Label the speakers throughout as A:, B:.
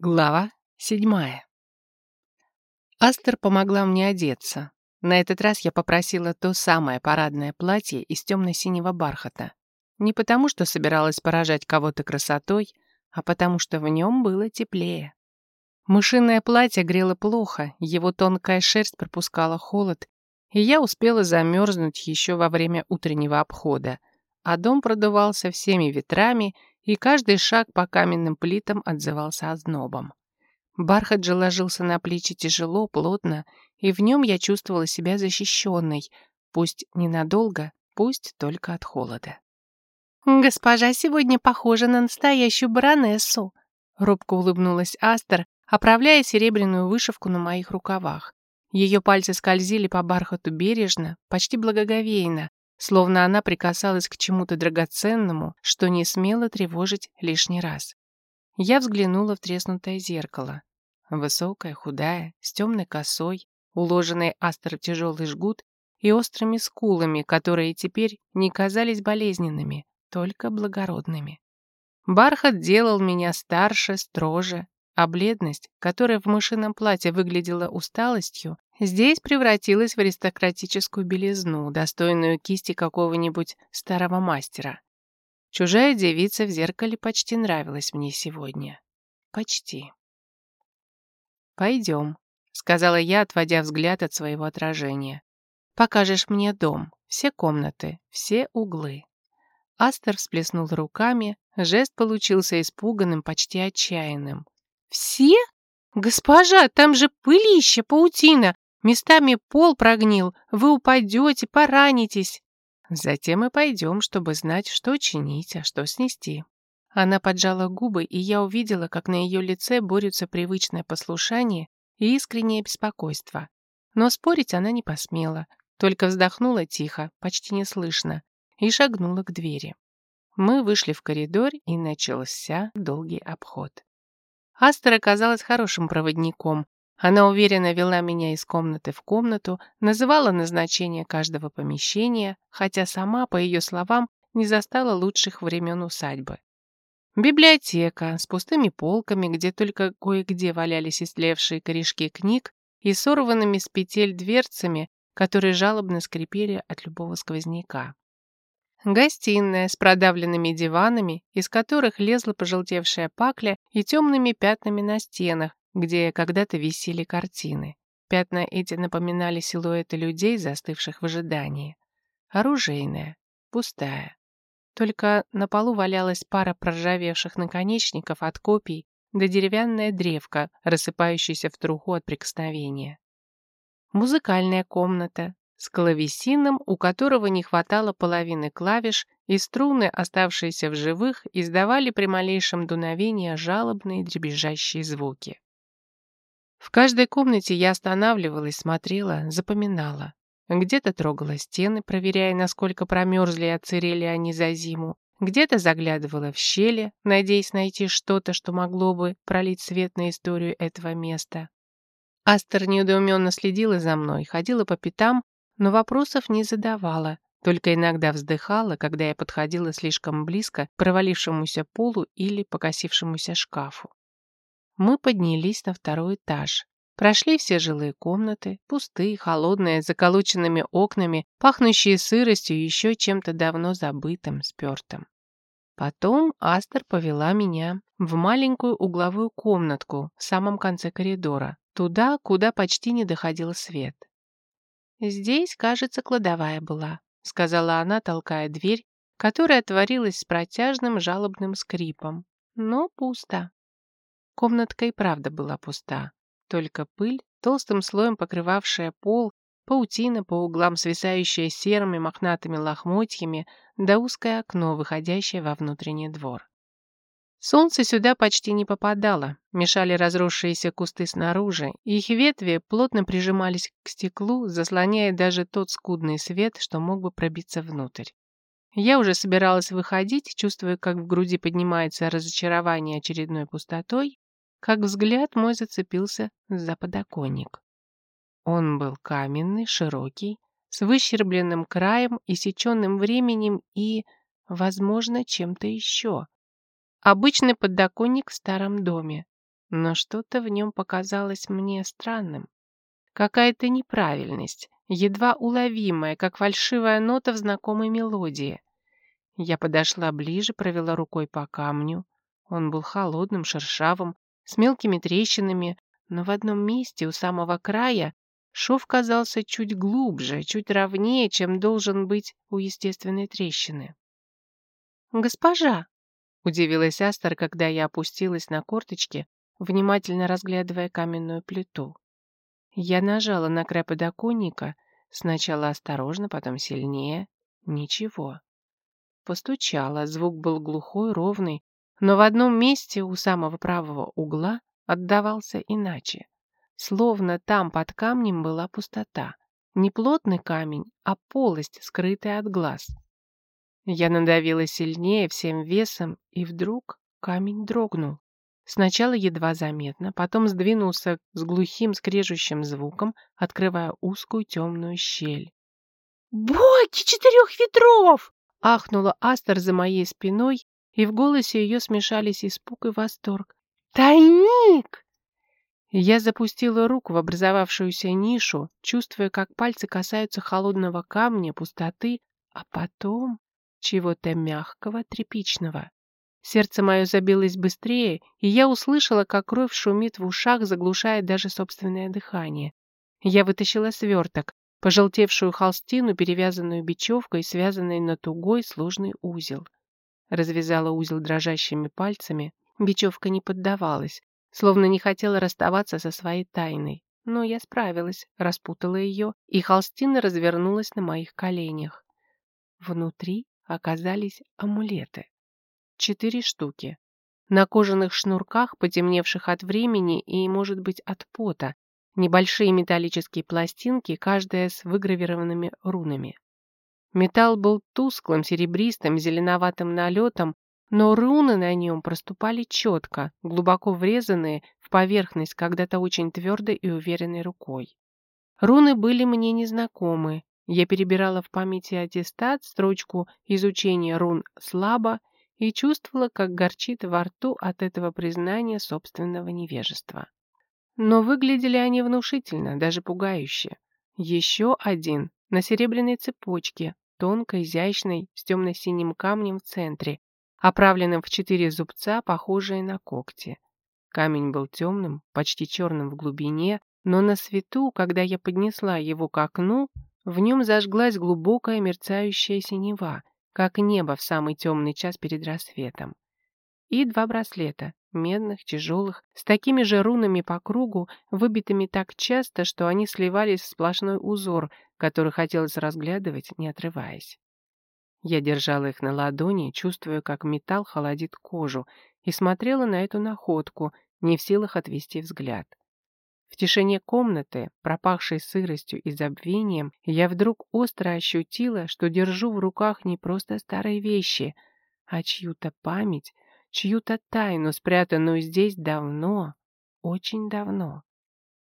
A: Глава седьмая. Астер помогла мне одеться. На этот раз я попросила то самое парадное платье из темно-синего бархата. Не потому, что собиралась поражать кого-то красотой, а потому, что в нем было теплее. Мышиное платье грело плохо, его тонкая шерсть пропускала холод, и я успела замерзнуть еще во время утреннего обхода, а дом продувался всеми ветрами, и каждый шаг по каменным плитам отзывался ознобом. Бархат же ложился на плечи тяжело, плотно, и в нем я чувствовала себя защищенной, пусть ненадолго, пусть только от холода.
B: «Госпожа сегодня похожа на настоящую баронессу», — робко улыбнулась Астер, оправляя серебряную вышивку на моих рукавах. Ее пальцы скользили по бархату бережно, почти благоговейно, словно она прикасалась к чему-то драгоценному, что не смело тревожить лишний раз. Я взглянула в треснутое зеркало. Высокая, худая, с темной косой, уложенной астр тяжелый жгут и острыми скулами, которые теперь не казались болезненными, только благородными. Бархат делал меня старше, строже, а бледность, которая в мышином платье выглядела усталостью, здесь превратилась в аристократическую белизну, достойную кисти какого-нибудь старого мастера. Чужая девица в зеркале почти нравилась мне сегодня. Почти. «Пойдем», — сказала я, отводя взгляд от своего отражения. «Покажешь мне дом, все комнаты, все углы». Астер всплеснул руками, жест получился испуганным, почти отчаянным. «Все? Госпожа, там же пылище, паутина, местами пол прогнил, вы упадете, поранитесь». Затем мы пойдем, чтобы знать, что чинить, а что снести. Она поджала губы, и я увидела, как на ее лице борются привычное послушание и искреннее беспокойство. Но спорить она не посмела, только вздохнула тихо, почти неслышно, и шагнула к двери. Мы вышли в коридор, и начался долгий обход. Астер оказалась хорошим проводником. Она уверенно вела меня из комнаты в комнату, называла назначение каждого помещения, хотя сама, по ее словам, не застала лучших времен усадьбы. Библиотека с пустыми полками, где только кое-где валялись истлевшие корешки книг и сорванными с петель дверцами, которые жалобно скрипели от любого сквозняка. Гостиная с продавленными диванами, из которых лезла пожелтевшая пакля и темными пятнами на стенах, где когда-то висели картины. Пятна эти напоминали силуэты людей, застывших в ожидании. Оружейная, пустая. Только на полу валялась пара проржавевших наконечников от копий да деревянная древка, рассыпающаяся в труху от прикосновения. Музыкальная комната, с клавесином, у которого не хватало половины клавиш, и струны, оставшиеся в живых, издавали при малейшем дуновении жалобные дребезжащие звуки. В каждой комнате я останавливалась, смотрела, запоминала. Где-то трогала стены, проверяя, насколько промерзли и отсырели они за зиму. Где-то заглядывала в щели, надеясь найти что-то, что могло бы пролить свет на историю этого места. Астер недоуменно следила за мной, ходила по пятам, но вопросов не задавала, только иногда вздыхала, когда я подходила слишком близко к провалившемуся полу или покосившемуся шкафу. Мы поднялись на второй этаж. Прошли все жилые комнаты, пустые, холодные, с заколоченными окнами, пахнущие сыростью и еще чем-то давно забытым, спертым. Потом Астер повела меня в маленькую угловую комнатку в самом конце коридора, туда, куда почти не доходил свет. «Здесь, кажется, кладовая была», — сказала она, толкая дверь, которая отворилась с протяжным жалобным скрипом. Но пусто. Комнатка и правда была пуста. Только пыль, толстым слоем покрывавшая пол, паутина по углам, свисающая серыми мохнатыми лохмотьями, да узкое окно, выходящее во внутренний двор. Солнце сюда почти не попадало, мешали разросшиеся кусты снаружи, и их ветви плотно прижимались к стеклу, заслоняя даже тот скудный свет, что мог бы пробиться внутрь. Я уже собиралась выходить, чувствуя, как в груди поднимается разочарование очередной пустотой, как взгляд мой зацепился за подоконник. Он был каменный, широкий, с выщербленным краем, иссеченным временем и, возможно, чем-то еще. Обычный подоконник в старом доме.
A: но что-то в нем показалось мне странным. Какая-то неправильность, едва уловимая, как фальшивая нота в знакомой мелодии. Я подошла ближе, провела рукой по камню. Он был холодным, шершавым, с мелкими трещинами, но в одном месте у самого края шов казался чуть глубже, чуть ровнее, чем должен быть у естественной трещины. «Госпожа!» — удивилась Астер, когда я опустилась на корточки, внимательно разглядывая каменную плиту. Я нажала на край подоконника, сначала осторожно, потом сильнее. Ничего. Постучала, звук был глухой, ровный, но в одном месте у самого правого угла отдавался иначе. Словно там под камнем была пустота. Не плотный камень, а полость, скрытая от глаз. Я надавила сильнее всем весом, и вдруг камень дрогнул. Сначала едва заметно, потом сдвинулся с глухим скрежущим звуком, открывая узкую темную щель.
B: «Боги четырех ветров!»
A: — ахнула Астер за моей спиной, и в голосе ее смешались испуг и восторг.
B: «Тайник!»
A: Я запустила руку в образовавшуюся нишу, чувствуя, как пальцы касаются холодного камня, пустоты, а потом чего-то мягкого, тряпичного. Сердце мое забилось быстрее, и я услышала, как кровь шумит в ушах, заглушая даже собственное дыхание. Я вытащила сверток, пожелтевшую холстину, перевязанную бечевкой, связанной на тугой сложный узел. Развязала узел дрожащими пальцами. Бечевка не поддавалась, словно не хотела расставаться со своей тайной. Но я справилась, распутала ее, и холстина развернулась на моих коленях. Внутри оказались амулеты. Четыре штуки. На кожаных шнурках, потемневших от времени и, может быть, от пота, небольшие металлические пластинки, каждая с выгравированными рунами. Металл был тусклым, серебристым, зеленоватым налетом, но руны на нем проступали четко, глубоко врезанные в поверхность когда-то очень твердой и уверенной рукой. Руны были мне незнакомы, я перебирала в памяти аттестат, строчку изучения рун слабо и чувствовала, как горчит во рту от этого признания собственного невежества. Но выглядели они внушительно, даже пугающе. Еще один на серебряной цепочке, тонкой, изящной, с темно-синим камнем в центре, оправленным в четыре зубца, похожие на когти. Камень был темным, почти черным в глубине, но на свету, когда я поднесла его к окну, в нем зажглась глубокая мерцающая синева, как небо в самый темный час перед рассветом. И два браслета, медных, тяжелых, с такими же рунами по кругу, выбитыми так часто, что они сливались в сплошной узор, который хотелось разглядывать, не отрываясь. Я держала их на ладони, чувствуя, как металл холодит кожу, и смотрела на эту находку, не в силах отвести взгляд. В тишине комнаты, пропахшей сыростью и забвением, я вдруг остро ощутила, что держу в руках не просто старые вещи, а чью-то память, чью-то тайну, спрятанную здесь давно, очень давно.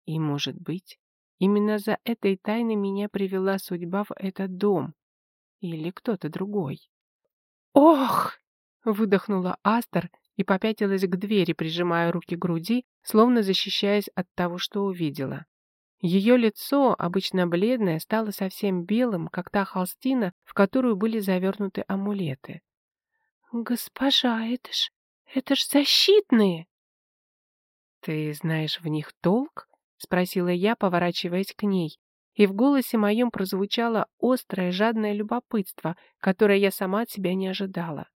A: И, может быть, именно за этой тайной меня привела судьба в этот дом. Или кто-то другой.
B: «Ох!»
A: — выдохнула Астер и попятилась к двери, прижимая руки к груди, словно защищаясь от того, что увидела. Ее лицо, обычно бледное, стало совсем белым, как та холстина, в которую были завернуты амулеты.
B: «Госпожа, это ж... это ж защитные!»
A: «Ты знаешь в них толк?» — спросила я, поворачиваясь к ней. И в голосе моем прозвучало острое, жадное любопытство, которое я сама от себя не ожидала.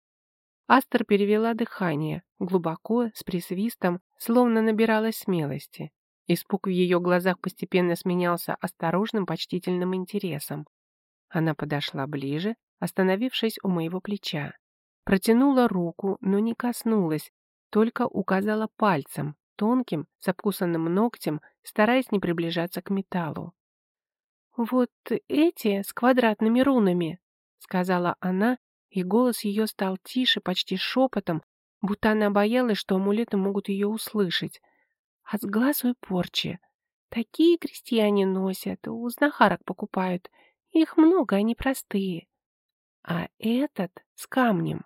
A: Астер перевела дыхание, глубоко, с присвистом, словно набиралась смелости. Испуг в ее глазах постепенно сменялся осторожным, почтительным интересом. Она подошла ближе, остановившись у моего плеча. Протянула руку, но не коснулась, только указала пальцем, тонким, с обкусанным ногтем, стараясь не приближаться к металлу.
B: «Вот эти с квадратными рунами», — сказала она и голос ее стал тише, почти шепотом, будто она боялась, что амулеты могут ее услышать. От глаз и порчи. Такие крестьяне носят, у знахарок покупают. Их много, они простые. А этот с камнем.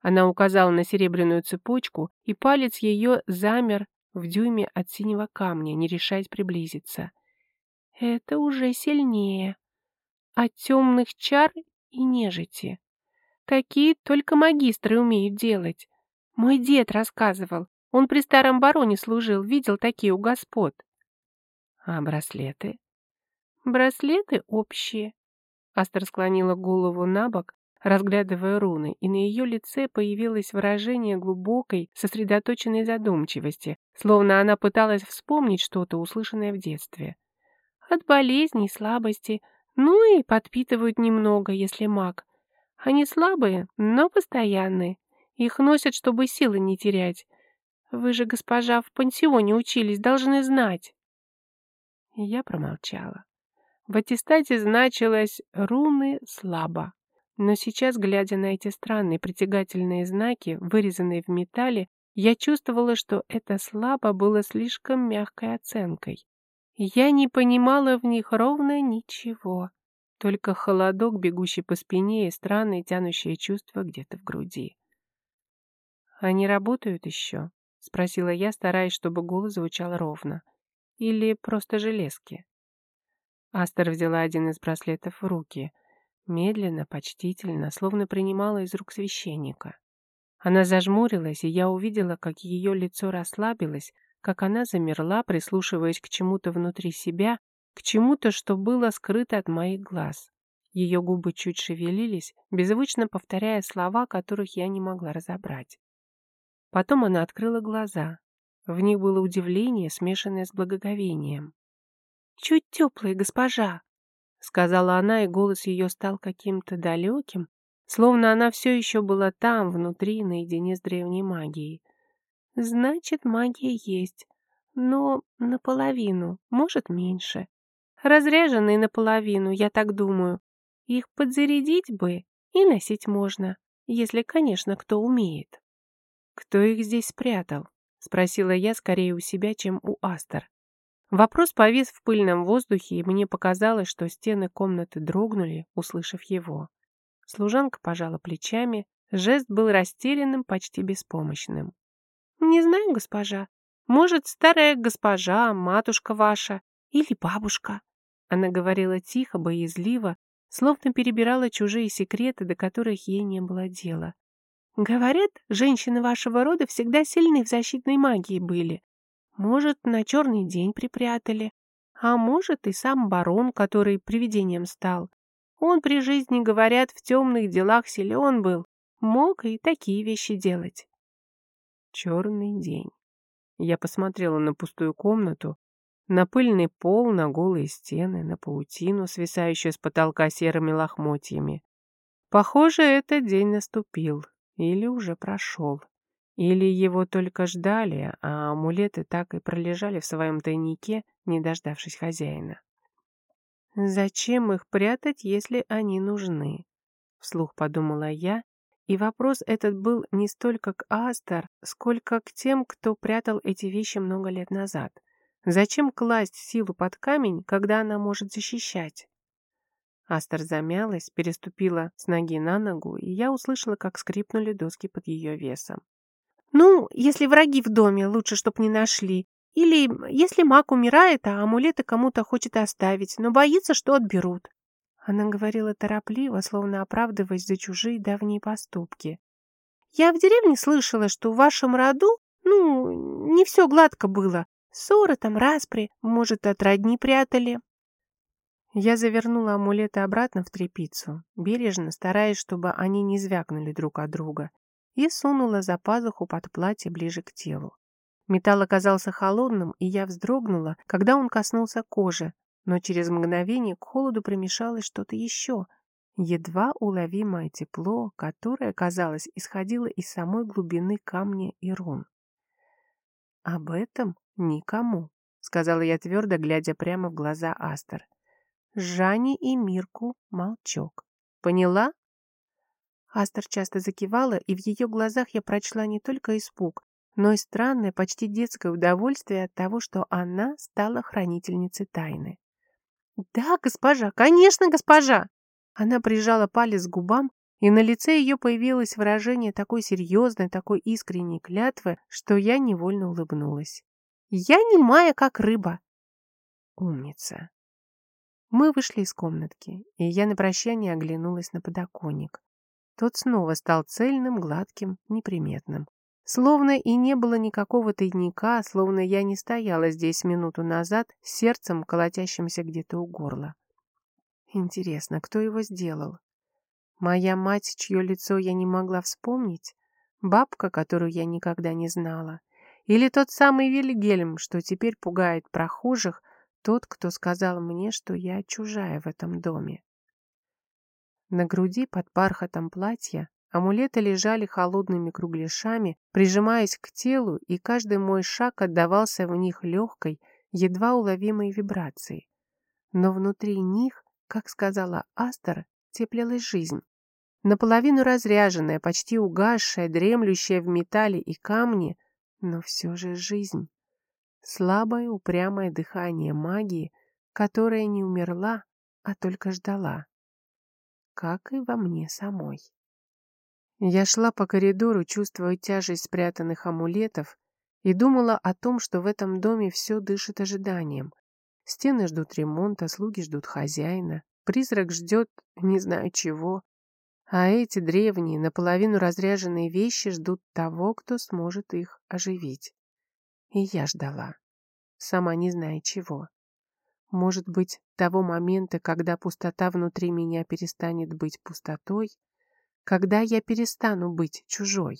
B: Она указала на серебряную цепочку, и палец ее замер в дюйме от синего камня, не решаясь приблизиться. Это уже сильнее. От темных чар и нежити. Такие только магистры умеют делать. Мой дед рассказывал. Он при старом бароне служил, видел такие у господ. А браслеты? Браслеты общие. Астер склонила голову на бок, разглядывая руны, и на ее лице появилось выражение глубокой, сосредоточенной задумчивости, словно она пыталась вспомнить что-то, услышанное в детстве. От болезней, слабости, ну и подпитывают немного, если маг. Они слабые, но постоянные. Их носят, чтобы силы не терять. Вы же, госпожа, в пансионе учились, должны знать. Я промолчала. В аттестате значилось «руны слабо». Но сейчас, глядя на эти странные притягательные знаки, вырезанные в металле, я чувствовала, что это слабо было слишком мягкой оценкой. Я не понимала в них ровно ничего, только холодок, бегущий по спине и странное тянущее чувство где-то в груди. «Они работают еще?» — спросила я, стараясь, чтобы голос звучал ровно. «Или просто железки?» Астер взяла один из браслетов в руки, медленно, почтительно, словно принимала из рук священника. Она зажмурилась, и я увидела, как ее лицо расслабилось, как она замерла, прислушиваясь к чему-то внутри себя, к чему-то, что было скрыто от моих глаз. Ее губы чуть шевелились, беззвучно повторяя слова, которых я не могла разобрать. Потом она открыла глаза. В них было удивление, смешанное с благоговением. «Чуть теплые, госпожа!» — сказала она, и голос ее стал каким-то далеким, словно она все еще была там, внутри, наедине с древней магией. «Значит, магия есть, но наполовину, может, меньше. Разряженные наполовину, я так думаю. Их подзарядить бы и носить можно, если, конечно, кто умеет. «Кто их здесь спрятал?» — спросила я скорее у себя, чем у Астер. Вопрос повис в пыльном воздухе, и мне показалось, что стены комнаты дрогнули, услышав его. Служанка пожала плечами, жест был растерянным, почти беспомощным. «Не знаю, госпожа. Может, старая госпожа, матушка ваша или бабушка?» Она говорила тихо, боязливо, словно перебирала чужие секреты, до которых ей не было дела. Говорят, женщины вашего рода всегда сильны в защитной магии были. Может, на черный день припрятали. А может, и сам барон, который привидением стал. Он при жизни, говорят, в темных делах силен был. Мог и такие вещи делать. Черный день. Я посмотрела на пустую комнату, на пыльный пол, на голые стены, на паутину, свисающую с потолка серыми лохмотьями. Похоже, этот день наступил. Или уже прошел. Или его только ждали, а амулеты так и пролежали в своем тайнике, не дождавшись хозяина. «Зачем их прятать, если они нужны?» Вслух подумала я, и вопрос этот был не столько к Астер, сколько к тем, кто прятал эти вещи много лет назад. Зачем класть силу под камень, когда она может защищать? Астер замялась, переступила с ноги на ногу, и я услышала, как скрипнули доски под ее весом. «Ну, если враги в доме, лучше, чтоб не нашли. Или если маг умирает, а амулеты кому-то хочет оставить, но боится, что отберут». Она говорила торопливо, словно оправдываясь за чужие давние поступки. «Я в деревне слышала, что в вашем роду, ну, не все гладко было. Ссоры там, распри, может, от родни прятали. Я завернула амулеты обратно в тряпицу, бережно стараясь, чтобы они не звякнули друг от друга, и сунула за пазуху под платье ближе к телу. Металл оказался холодным, и я вздрогнула, когда он коснулся кожи, но через мгновение к холоду примешалось что-то еще, едва уловимое тепло, которое, казалось, исходило из самой глубины камня и рун. «Об этом никому», — сказала я твердо, глядя прямо в глаза Астер. Жанне и Мирку молчок. Поняла? Астер часто закивала, и в ее глазах я прочла не только испуг, но и странное, почти детское удовольствие от того, что она стала хранительницей тайны. «Да, госпожа, конечно, госпожа!» Она прижала палец к губам, и на лице ее появилось выражение такой серьезной, такой искренней клятвы, что я невольно улыбнулась.
A: Я немая, как рыба. Умница. Мы вышли из комнатки, и я на прощание оглянулась на подоконник. Тот снова стал цельным, гладким, неприметным. Словно и не было никакого тайника, словно я не стояла здесь минуту назад с сердцем, колотящимся где-то у горла. Интересно, кто его сделал? Моя мать, чье лицо я не могла вспомнить? Бабка, которую я никогда не знала? Или тот самый Вильгельм, что теперь пугает прохожих, тот, кто сказал мне, что я чужая в этом доме? На груди под бархатом платья амулеты лежали холодными кругляшами, прижимаясь к телу, и каждый мой шаг отдавался в них легкой, едва уловимой вибрацией. Но внутри них, как сказала Астер, теплилась жизнь. Наполовину разряженная, почти угасшая, дремлющая в металле и камне, но все же жизнь. Слабое упрямое дыхание магии, которая не умерла, а только ждала как и во мне самой. Я шла по коридору, чувствуя тяжесть спрятанных амулетов, и думала о том, что в этом доме все дышит ожиданием. Стены ждут ремонта, слуги ждут хозяина, призрак ждет не знаю чего, а эти древние, наполовину разряженные вещи ждут того, кто сможет их оживить. И я ждала, сама не зная чего. Может быть, того момента, когда пустота внутри меня перестанет быть пустотой, когда я перестану быть чужой.